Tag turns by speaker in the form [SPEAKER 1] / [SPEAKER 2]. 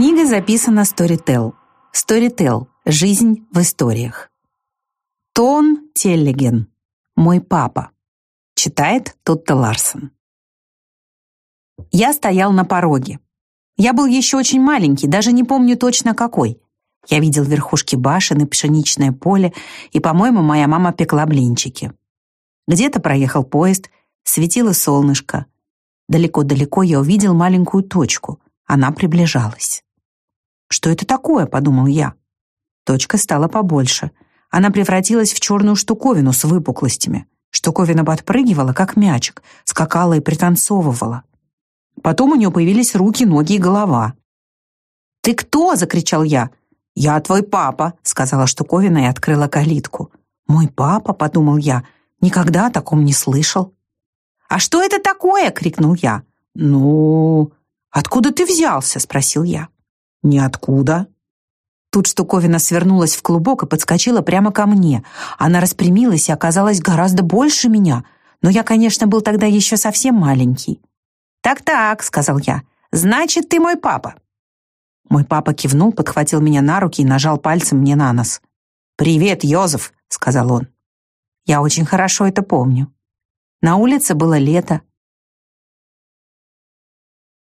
[SPEAKER 1] Книга записана Storytel. Storytel. Жизнь в историях. Тон Теллиген. Мой папа. Читает Тутта Ларсон. Я стоял на пороге. Я был еще очень маленький, даже не помню точно какой. Я видел верхушки башен и пшеничное поле, и, по-моему, моя мама пекла блинчики. Где-то проехал поезд, светило солнышко. Далеко-далеко я увидел маленькую точку. Она приближалась. «Что это такое?» — подумал я. Точка стала побольше. Она превратилась в черную штуковину с выпуклостями. Штуковина подпрыгивала, как мячик, скакала и пританцовывала. Потом у нее появились руки, ноги и голова. «Ты кто?» — закричал я. «Я твой папа», — сказала штуковина и открыла калитку. «Мой папа», — подумал я, — «никогда о таком не слышал». «А что это такое?» — крикнул я. «Ну, откуда ты взялся?» — спросил я. «Ниоткуда». Тут штуковина свернулась в клубок и подскочила прямо ко мне. Она распрямилась и оказалась гораздо больше меня, но я, конечно, был тогда еще совсем маленький. «Так-так», — сказал я, — «значит, ты мой папа». Мой папа кивнул, подхватил меня на руки и нажал пальцем мне на нос. «Привет, Йозеф», — сказал он. Я очень хорошо это помню. На улице было лето,